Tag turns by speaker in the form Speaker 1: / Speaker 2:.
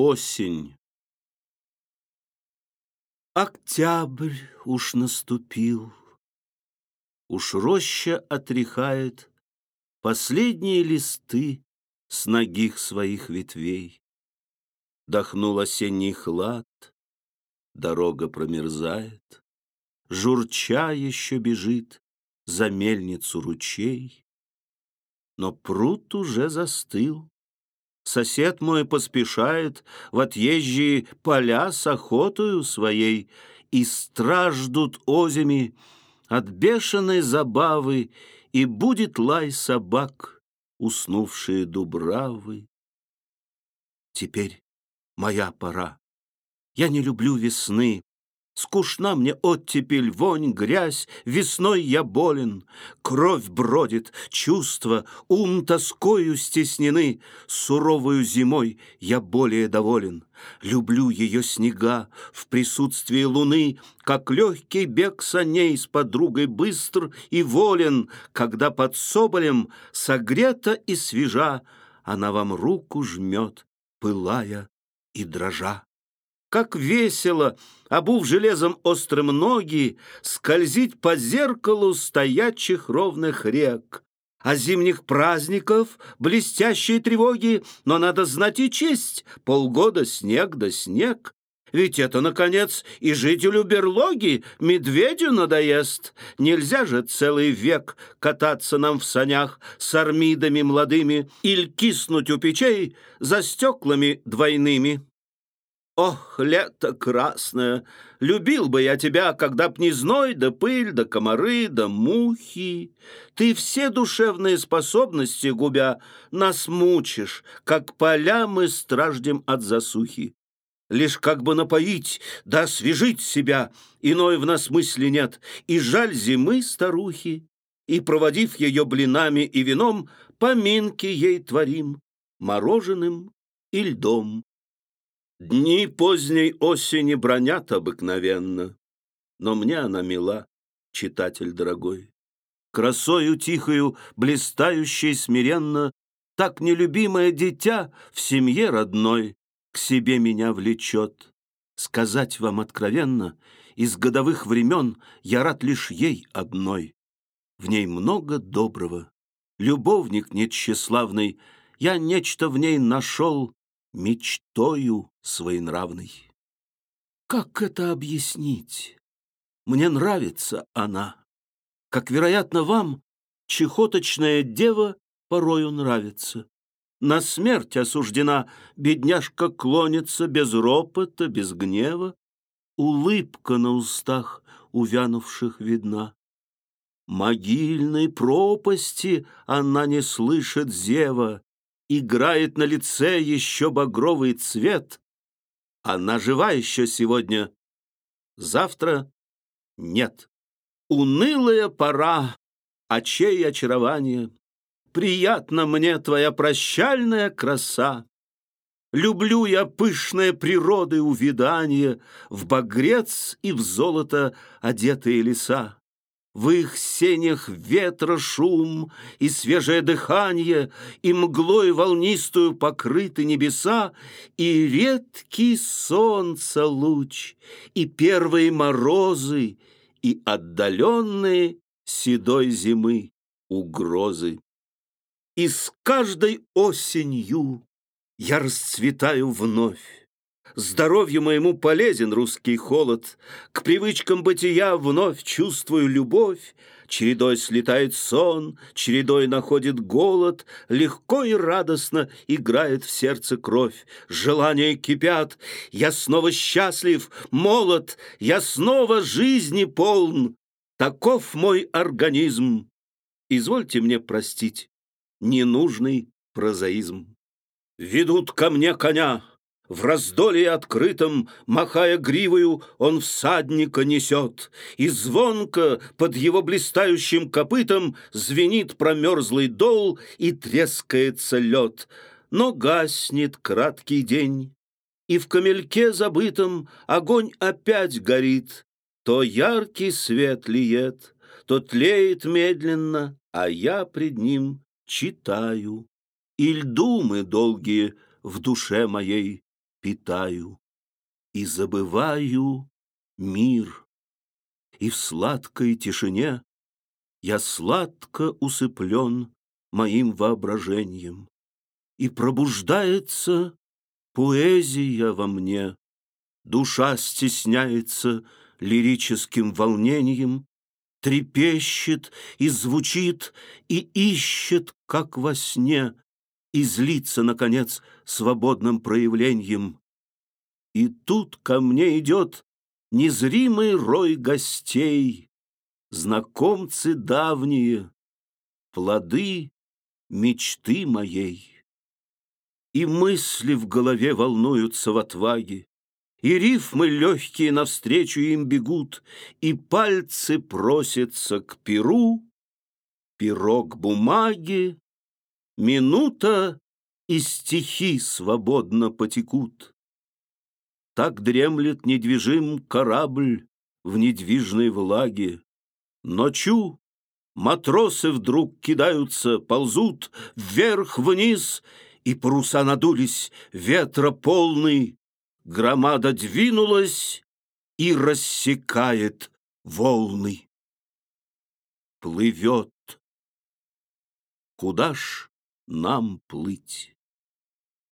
Speaker 1: Осень. Октябрь уж наступил, Уж роща отряхает Последние листы С ногих своих ветвей. Дохнул осенний хлад, Дорога промерзает, Журча еще бежит За мельницу ручей. Но пруд уже застыл, Сосед мой поспешает в отъезжие поля с охотою своей, и страждут озими от бешеной забавы, и будет лай собак, уснувшие дубравы. Теперь моя пора. Я не люблю весны, Скучна мне оттепель, вонь, грязь, Весной я болен, Кровь бродит, чувства, ум тоскою стеснены, Суровую зимой я более доволен. Люблю ее снега в присутствии луны, Как легкий бег саней с подругой быстр и волен, Когда под соболем согрета и свежа Она вам руку жмет, пылая и дрожа. Как весело, обув железом острым ноги, Скользить по зеркалу стоячих ровных рек. А зимних праздников блестящие тревоги, Но надо знать и честь, полгода снег да снег. Ведь это, наконец, и жителю берлоги, медведю надоест. Нельзя же целый век кататься нам в санях с армидами молодыми или киснуть у печей за стеклами двойными. Ох, лето красное, любил бы я тебя, когда б не зной, да пыль, да комары, да мухи. Ты все душевные способности губя, нас мучишь, как поля мы страждем от засухи. Лишь как бы напоить, да освежить себя, иной в нас мысли нет, и жаль зимы старухи, и, проводив ее блинами и вином, поминки ей творим, мороженым и льдом. Дни поздней осени бронят обыкновенно, Но мне она мила, читатель дорогой. Красою тихою, блистающей смиренно, Так нелюбимое дитя в семье родной К себе меня влечет. Сказать вам откровенно, Из годовых времен я рад лишь ей одной. В ней много доброго, любовник нет тщеславный, Я нечто в ней нашел, мечтою своенравной. Как это объяснить? Мне нравится она. Как, вероятно, вам, чехоточная дева порою нравится. На смерть осуждена, бедняжка клонится без ропота, без гнева. Улыбка на устах увянувших видна. Могильной пропасти она не слышит зева, Играет на лице еще багровый цвет, Она жива еще сегодня, завтра нет. Унылая пора, очей очарование, Приятна мне твоя прощальная краса. Люблю я пышное природы увидание В багрец и в золото одетые леса. В их сенях ветра шум и свежее дыхание, И мглой волнистую покрыты небеса, И редкий солнца луч, и первые морозы, И отдаленные седой зимы угрозы. И с каждой осенью я расцветаю вновь, Здоровью моему полезен русский холод. К привычкам бытия вновь чувствую любовь. Чередой слетает сон, чередой находит голод, Легко и радостно играет в сердце кровь. Желания кипят, я снова счастлив, молод, Я снова жизни полн. Таков мой организм. Извольте мне простить ненужный прозаизм. Ведут ко мне коня, в раздолье открытом, махая гривою, он всадника несет, И звонко под его блистающим копытом Звенит промерзлый дол и трескается лед. Но гаснет краткий день, и в камельке забытом Огонь опять горит, то яркий свет лиет, То тлеет медленно, а я пред ним читаю. Иль думы долгие в душе моей питаю и забываю мир. И в сладкой тишине я сладко усыплен моим воображением, и пробуждается поэзия во мне. Душа стесняется лирическим волнением, трепещет и звучит, и ищет, как во сне, и злится, наконец, свободным проявлением. И тут ко мне идет незримый рой гостей, знакомцы давние, плоды мечты моей. И мысли в голове волнуются в отваге, И рифмы легкие навстречу им бегут, И пальцы просятся к перу, Пирог бумаги, минута, И стихи свободно потекут. Так дремлет недвижим корабль В недвижной влаге. Ночу матросы вдруг кидаются, ползут Вверх-вниз — и паруса надулись, ветра полный, громада двинулась и рассекает волны. Плывет. Куда ж нам плыть?